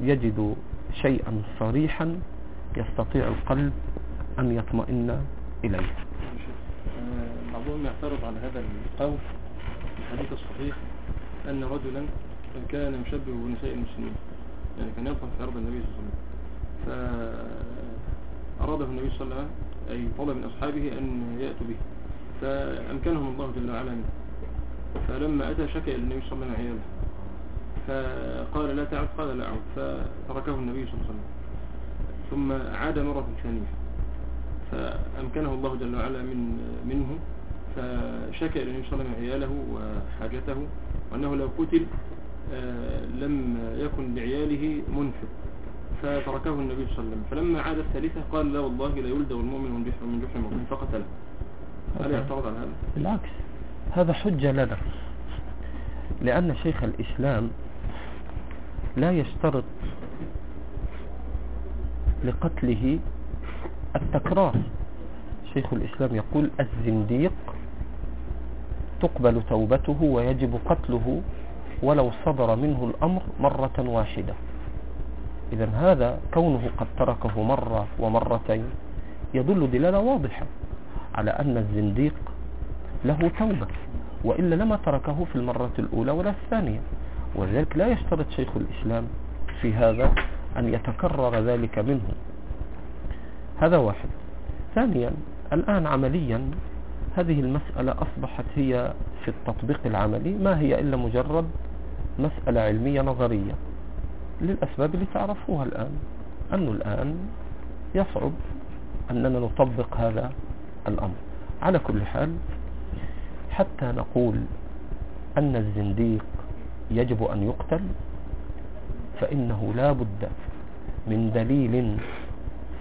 يجد شيئا صريحا يستطيع القلب أن يطمئن إليه. بعضهم يعترض على هذا القول في الحديث الصحيح أن رجلا كان يشبه بنساء المسلمين يعني كان يطلع في عرض النبي صلى الله عليه وسلم. فأراده النبي صلى الله عليه وسلم أي طلب من أصحابه أن يأتوا به. فأمكنهم الله جل وعلا منه. فلما أتى شكى إلى النبي صلى الله عليه وسلم فقال لا تعد قال لا أعود. فتركه النبي صلى الله عليه وسلم. ثم عاد مرة ثانية. فأمكنه الله جل وعلا من منه فشكى إلى النبي صلى الله عليه وسلم عياله وحاجته وأنه لو قتل آه، لم يكن لعياله منفق فتركه النبي صلى الله عليه وسلم. فلما عاد الثالثة قال لا والله لا يلد المؤمن من جحر من جحر مؤمن فقتله. هل يعترض على هذا؟ بالعكس. هذا حجة لنا لأن شيخ الإسلام لا يشترط لقتله التكرار. شيخ الإسلام يقول الزنديق تقبل توبته ويجب قتله ولو صدر منه الأمر مرة واحدة. إذا هذا كونه قد تركه مرة ومرتين يدل دلالة واضحة على أن الزنديق له توبة وإلا لما تركه في المرة الأولى ولا الثانية. ولذلك لا يشترط شيخ الإسلام في هذا أن يتكرر ذلك منه. هذا واحد. ثانيا الآن عمليا هذه المسألة أصبحت هي في التطبيق العملي ما هي إلا مجرد مسألة علمية نظرية. للأسباب اللي تعرفوها الآن أنه الآن يصعب أننا نطبق هذا الأمر. على كل حال حتى نقول أن الزنديق يجب أن يقتل فإنه لا بد من دليل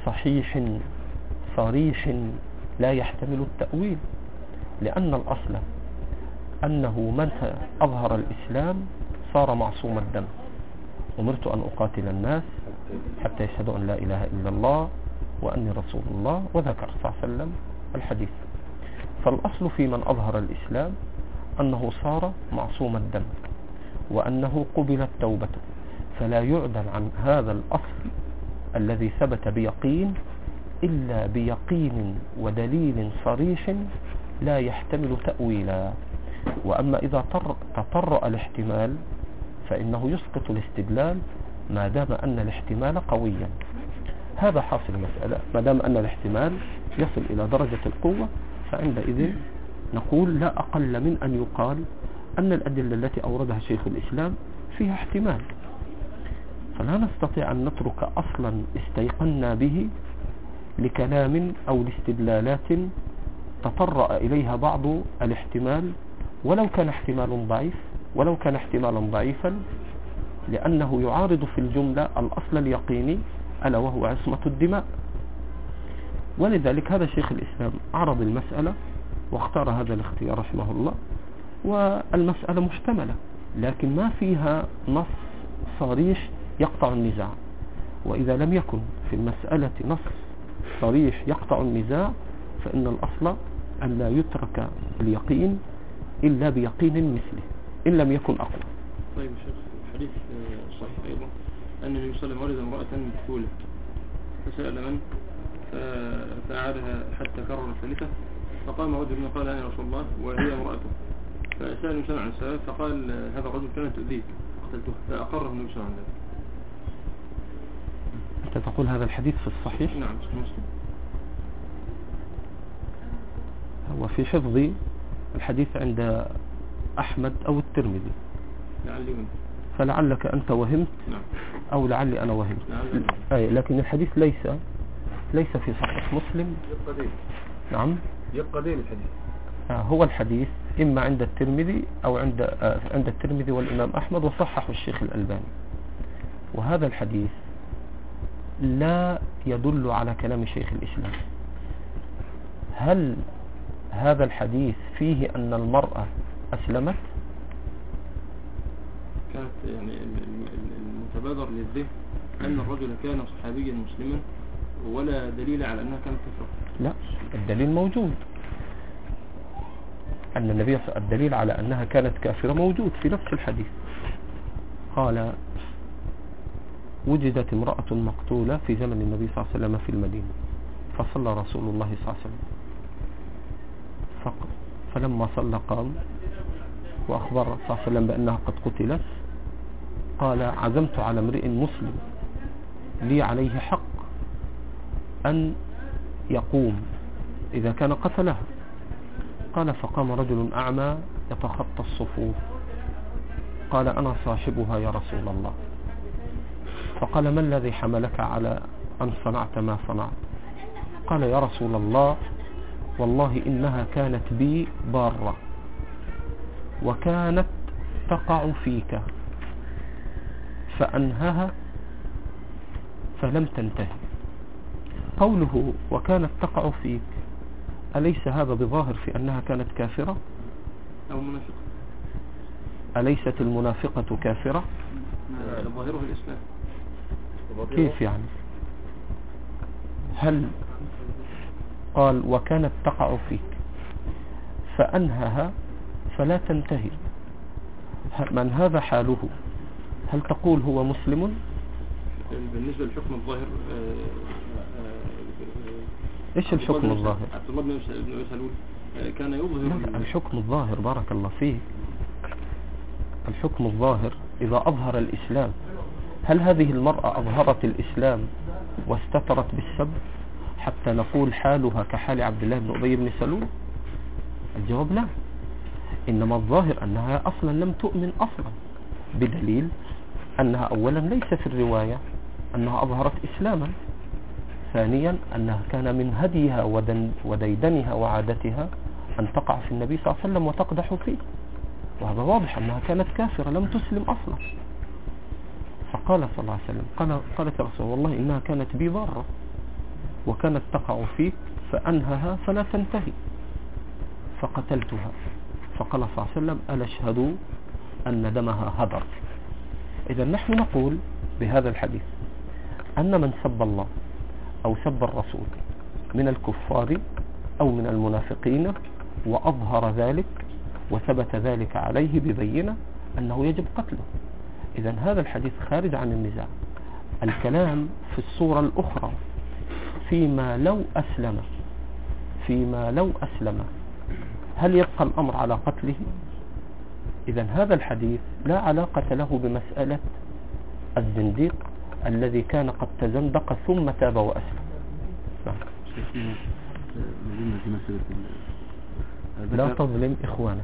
صحيح صريح لا يحتمل التأويل لأن الأصل أنه متى أظهر الإسلام صار معصوم الدم. أمرت أن أقاتل الناس حتى يشهدوا أن لا إله إلا الله وأني رسول الله وذكر صلى الله عليه وسلم الحديث. فالأصل في من أظهر الإسلام أنه صار معصوم الدم وأنه قبلت توبته. فلا يعدل عن هذا الأصل الذي ثبت بيقين إلا بيقين ودليل صريح لا يحتمل تأويلا. وأما إذا تطرأ الاحتمال فإنه يسقط الاستدلال ما دام أن الاحتمال قويا. هذا حاصل المسألة. ما دام أن الاحتمال يصل إلى درجة القوة فعندئذ نقول لا أقل من أن يقال أن الأدلة التي أوردها شيخ الإسلام فيها احتمال. فلا نستطيع أن نترك أصلا استيقنا به لكلام أو لاستدلالات تطرأ إليها بعض الاحتمال ولو كان احتمال ضعيف ولو كان احتمالا ضعيفا لأنه يعارض في الجملة الأصل اليقيني ألا وهو عصمة الدماء. ولذلك هذا شيخ الإسلام عرض المسألة واختار هذا الاختيار رحمه الله والمسألة محتملة لكن ما فيها نص صريح يقطع النزاع. وإذا لم يكن في المسألة نص صريح يقطع النزاع فإن الأصل أن لا يترك اليقين إلا بيقين مثله إن لم يكن أقوى. طيب شيخ الحديث الصحيح أيضا أن النبي صلى الله عليه وسلم امرأة بطولة فسأل من؟ فأعادها حتى كرر الثالثة فقام رجل قال أنا رسول الله وهي امرأته. فسأل النبي عن السبب فقال هذا الرجل كانت تؤذيك فقتلته فأقره النبي صلى الله عليه وسلم. أنت تقول هذا الحديث في الصحيح؟ نعم في مسلم. هو في حفظي الحديث عند أحمد أو الترمذي. لعلي فلعلك أنت وهمت نعم. أو لعلي أنا وهمت. لعلي أي لكن الحديث ليس ليس في صحيح مسلم. يبقى دين نعم. يبقى دين الحديث. آه، هو الحديث إما عند الترمذي أو عند آه، عند الترمذي والإمام أحمد وصححه الشيخ الألباني. وهذا الحديث لا يدل على كلام شيخ الإسلام. هل هذا الحديث فيه أن المرأة أسلمت؟ كانت يعني ال- ال- ال- المتبادر للذهن أن الرجل كان صحابيا مسلما ولا دليل على أنها كانت كفرة لا الدليل موجود. أن النبي الدليل على أنها كانت كافرة موجود في نفس الحديث. قال وجدت امرأة مقتولة في زمن النبي صلى الله عليه وسلم في المدينة. فصلى رسول الله صلى الله عليه وسلم. فلما صلى قام وأخبر صلى الله عليه وسلم بأنها قد قتلت قال عزمت على امرئ مسلم لي عليه حق أن يقوم إذا كان قتلها. قال فقام رجل أعمى يتخطى الصفوف. قال أنا صاحبها يا رسول الله. فقال ما الذي حملك على أن صنعت ما صنعت؟ قال يا رسول الله والله إنها كانت بي بارة وكانت تقع فيك فأنهها فلم تنتهي. قوله وكانت تقع فيك أليس هذا بظاهر في أنها كانت كافرة؟ أو منافق أليست المنافقة كافرة؟ ظاهره الإسلام. كيف يعني؟ هل قال وكانت تقع فيك فأنهها فلا تنتهي. من هذا حاله؟ هل تقول هو مسلم؟ بالنسبة للحكم الظاهر آه، آه، إيش الحكم الظاهر؟ عبد الله بن آه، كان يظهر الحكم الظاهر بارك الله فيك. الحكم الظاهر إذا أظهر الإسلام هل هذه المرأة أظهرت الإسلام واستترت بالسب حتى نقول حالها كحال عبد الله بن أبي بن سلول؟ الجواب لا. إنما الظاهر أنها أصلا لم تؤمن أصلا بدليل أنها أولا ليس في الرواية أنها أظهرت إسلاما. ثانيا أنها كان من هديها وديدنها وعادتها أن تقع في النبي صلى الله عليه وسلم وتقدح فيه. وهذا واضح أنها كانت كافرة لم تسلم أصلا. فقال صلى الله عليه وسلم قال قالت يا رسول الله والله إنها كانت بي بارة وكانت تقع فيك فأنهها فلا تنتهي فقتلتها. فقال صلى الله عليه وسلم ألا اشهدوا أن دمها هدر. إذا نحن نقول بهذا الحديث أن من سب الله أو سب الرسول من الكفار أو من المنافقين وأظهر ذلك وثبت ذلك عليه ببينة أنه يجب قتله. إذا هذا الحديث خارج عن النزاع الكلام في الصورة الأخرى فيما لو أسلم فيما لو أسلم هل يبقى الأمر على قتله إذا هذا الحديث لا علاقة له بمسألة الزنديق الذي كان قد تزندق ثم تاب وأسلم نعم. لا تظلم إخوانك.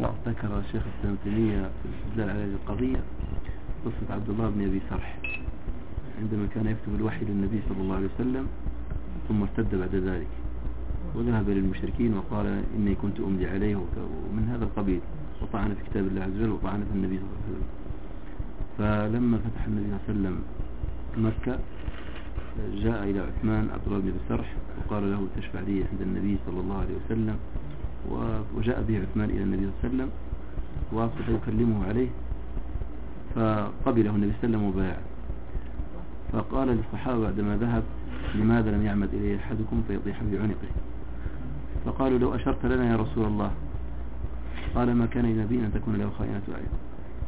نعم. ذكر الشيخ الإسلام تيمية في الاستدلال على هذه القضية قصة عبد الله بن أبي سرح. عندما كان يكتب الوحي للنبي صلى الله عليه وسلم ثم ارتد بعد ذلك. وذهب للمشركين وقال إني كنت أملي عليه ومن هذا القبيل. وطعن في كتاب الله عز وجل وطعن في النبي صلى الله عليه وسلم. فلما فتح النبي صلى الله عليه وسلم مكة جاء إلى عثمان عبد الله بن أبي سرح وقال له تشفع لي عند النبي صلى الله عليه وسلم. وجاء به عثمان إلى النبي صلى الله عليه وسلم وأصبح يكلمه عليه فقبله النبي صلى الله عليه وسلم وبايع. فقال للصحابة بعدما ذهب لماذا لم يعمد إليه أحدكم فيطيح بعنقه فقالوا لو أشرت لنا يا رسول الله. قال ما كان لنبي أن تكون له خائنة أعين.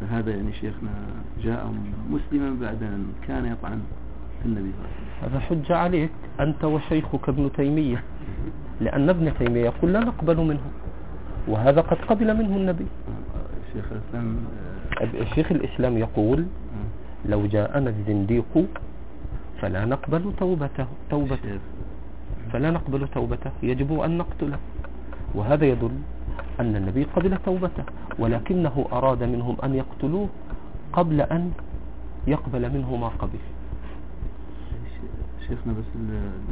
فهذا يعني شيخنا جاء مسلما بعد أن كان يطعن في النبي صلى الله عليه وسلم. هذا حجة عليك أنت وشيخك ابن تيمية. لأن ابن تيمية يقول لا نقبل منه وهذا قد قبل منه النبي. شيخ الإسلام آه، شيخ الإسلام يقول لو جاءنا الزنديق فلا نقبل توبته توبته. فلا نقبل توبته يجب أن نقتله. وهذا يدل أن النبي قبل توبته ولكنه أراد منهم أن يقتلوه قبل أن يقبل منه ما قبل. شيخنا بس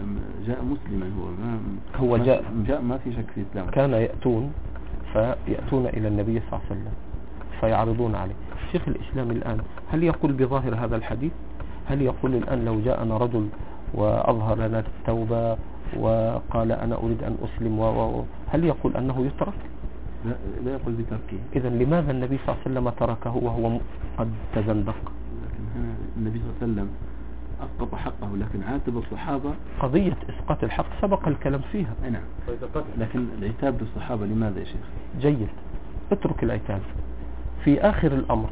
لما جاء مسلما هو ما هو جاء- جاء ما في شك في إسلامه كان يأتون فيأتون إلى النبي صلى الله عليه وسلم فيعرضون عليه. شيخ الإسلام الآن هل يقول بظاهر هذا الحديث؟ هل يقول الآن لو جاءنا رجل وأظهر لنا التوبة وقال أنا أريد أن أسلم و هل يقول أنه يترك؟ لا, لا يقول بتركه. إذا لماذا النبي صلى الله عليه وسلم تركه وهو قد تزندق؟ لكن هنا النبي صلى الله عليه وسلم أسقط حقه لكن عاتب الصحابة قضية إسقاط الحق سبق الكلام فيها. نعم. لكن العتاب للصحابة لماذا يا شيخ؟ جيد. اترك العتاب. في آخر الأمر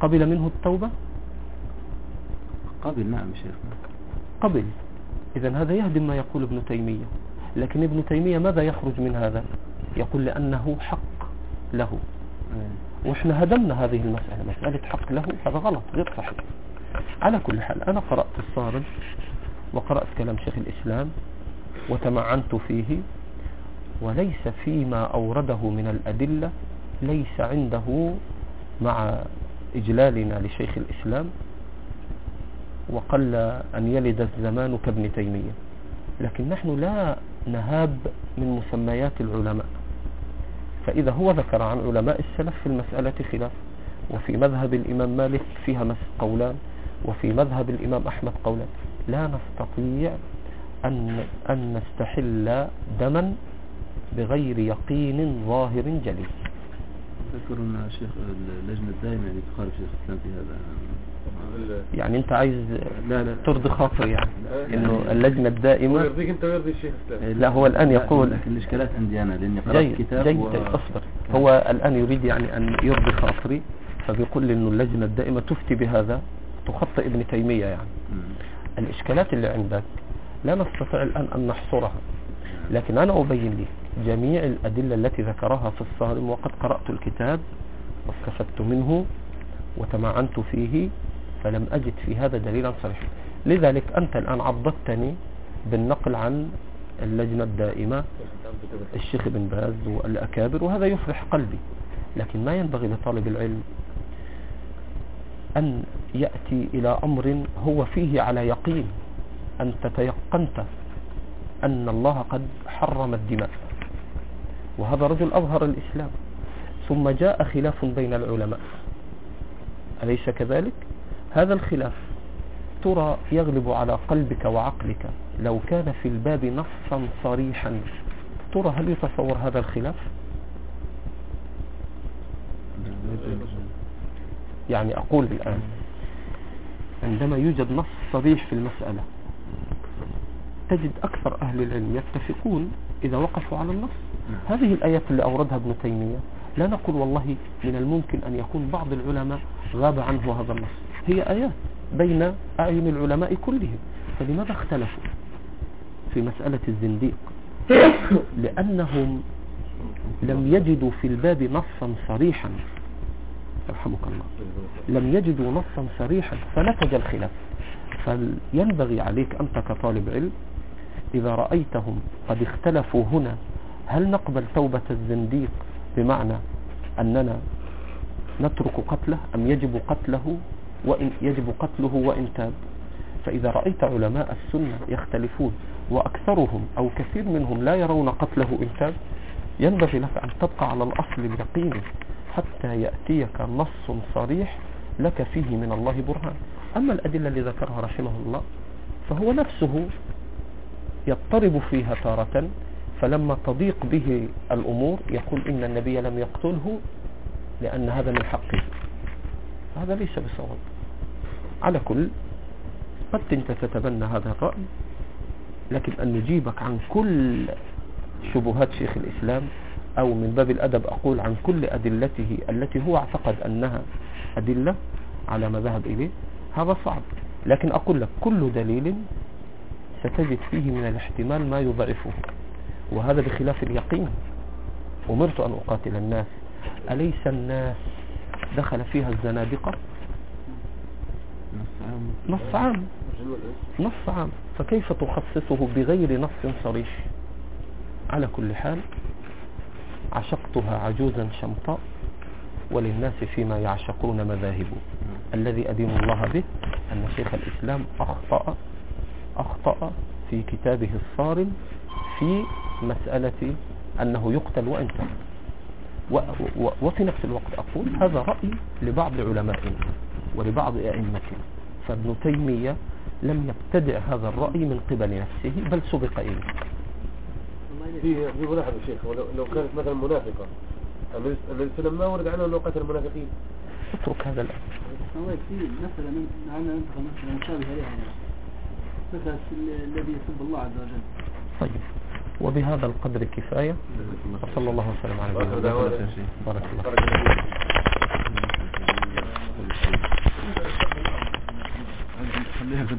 قبل منه التوبة؟ قبل نعم يا شيخنا قبل. إذا هذا يهدم ما يقول ابن تيمية. لكن ابن تيمية ماذا يخرج من هذا؟ يقول لأنه حق له. أي. وإحنا هدمنا هذه المسألة. مسألة حق له هذا غلط غير صحيح. على كل حال أنا قرأت الصارم وقرأت كلام شيخ الإسلام وتمعنت فيه وليس فيما أورده من الأدلة ليس عنده مع إجلالنا لشيخ الإسلام وقل أن يلد الزمان كابن تيمية. لكن نحن لا نهاب من مسميات العلماء. فإذا هو ذكر عن علماء السلف في المسألة خلاف وفي مذهب الإمام مالك فيها قولان وفي مذهب الإمام أحمد قولان لا نستطيع أن, أن نستحل دما بغير يقين ظاهر جلي أذكر أن الشيخ اللجنة الدائمة اللي تخالف شيخ الإسلام في هذا؟ يعني أنت عايز لا لا. ترضي خاطري يعني إنه اللجنة الدائمة ويرضيك أنت ويرضي الشيخ لا هو الآن يقول لكن الإشكالات عندي أنا لأني قرأت جيد كتاب جيد و... أصبر. هو الآن يريد يعني أن يرضي خاطري فبيقول لي إنه اللجنة الدائمة تفتي بهذا. تخطئ ابن تيمية يعني. الإشكالات اللي عندك لا نستطيع الآن أن نحصرها. لكن أنا أبين لك جميع الأدلة التي ذكرها في الصارم وقد قرأت الكتاب واستفدت منه وتمعنت فيه فلم أجد في هذا دليلا صريحا لذلك أنت الآن عضدتني بالنقل عن اللجنة الدائمة الشيخ ابن باز والأكابر وهذا يفرح قلبي. لكن ما ينبغي لطالب العلم أن يأتي إلى أمر هو فيه على يقين أن تتيقنت أن الله قد حرم الدماء. وهذا رجل أظهر الإسلام. ثم جاء خلاف بين العلماء. أليس كذلك؟ هذا الخلاف ترى يغلب على قلبك وعقلك. لو كان في الباب نصا صريحا ترى هل يتصور هذا الخلاف؟ يعني أقول الآن. عندما يوجد نص صريح في المسألة تجد أكثر أهل العلم يتفقون إذا وقفوا على النص. هذه الآيات اللي أوردها ابن تيمية لا نقول والله من الممكن أن يكون بعض العلماء غاب عنه هذا النص. هي آيات بين أعين العلماء كلهم. فلماذا اختلفوا في مسألة الزنديق؟ لأنهم لم يجدوا في الباب نصا صريحا. يرحمك الله. لم يجدوا نصا صريحا فنتج الخلاف. فينبغي عليك أنت كطالب علم إذا رأيتهم قد اختلفوا هنا هل نقبل توبة الزنديق بمعنى أننا نترك قتله أم يجب قتله وإن يجب قتله وإن تاب؟ فإذا رأيت علماء السنة يختلفون وأكثرهم أو كثير منهم لا يرون قتله إن تاب ينبغي لك أن تبقى على الأصل اليقيني. حتى يأتيك نص صريح لك فيه من الله برهان. أما الأدلة اللي ذكرها رحمه الله فهو نفسه يضطرب فيها تارة فلما تضيق به الأمور يقول إن النبي لم يقتله لأن هذا من حقه. هذا ليس بصواب. على كل قد انت تتبنى هذا الرأي لكن أن نجيبك عن كل شبهات شيخ الإسلام أو من باب الأدب أقول عن كل أدلته التي هو اعتقد أنها أدلة على ما ذهب إليه هذا صعب. لكن أقول لك كل دليل ستجد فيه من الاحتمال ما يضعفه. وهذا بخلاف اليقين. أمرت أن أقاتل الناس. أليس الناس دخل فيها الزنادقة؟ نص عام. نص عام. فكيف تخصصه بغير نص صريح؟ على كل حال عشقتها عجوزا شمطاء وللناس فيما يعشقون مذاهب. الذي أدين الله به أن شيخ الإسلام أخطأ أخطأ في كتابه الصارم في مسألة أنه يقتل وإن تاب و و وفي نفس الوقت أقول هذا رأي لبعض علمائنا ولبعض أئمتنا فابن تيمية لم يبتدع هذا الرأي من قبل نفسه بل سبق إليه. في في ملاحظة شيخ ولو لو كانت مثلا منافقة. النبي صلى الله عليه وسلم ما ورد عنه أنه قتل المنافقين. اترك هذا هو في مثلا ننتقل مثلا مشابهة لها يعني. مثلا الذي يسب الله عز وجل. طيب. وبهذا القدر كفاية وصلى الله وسلم على نبينا محمد. بارك الله خليها في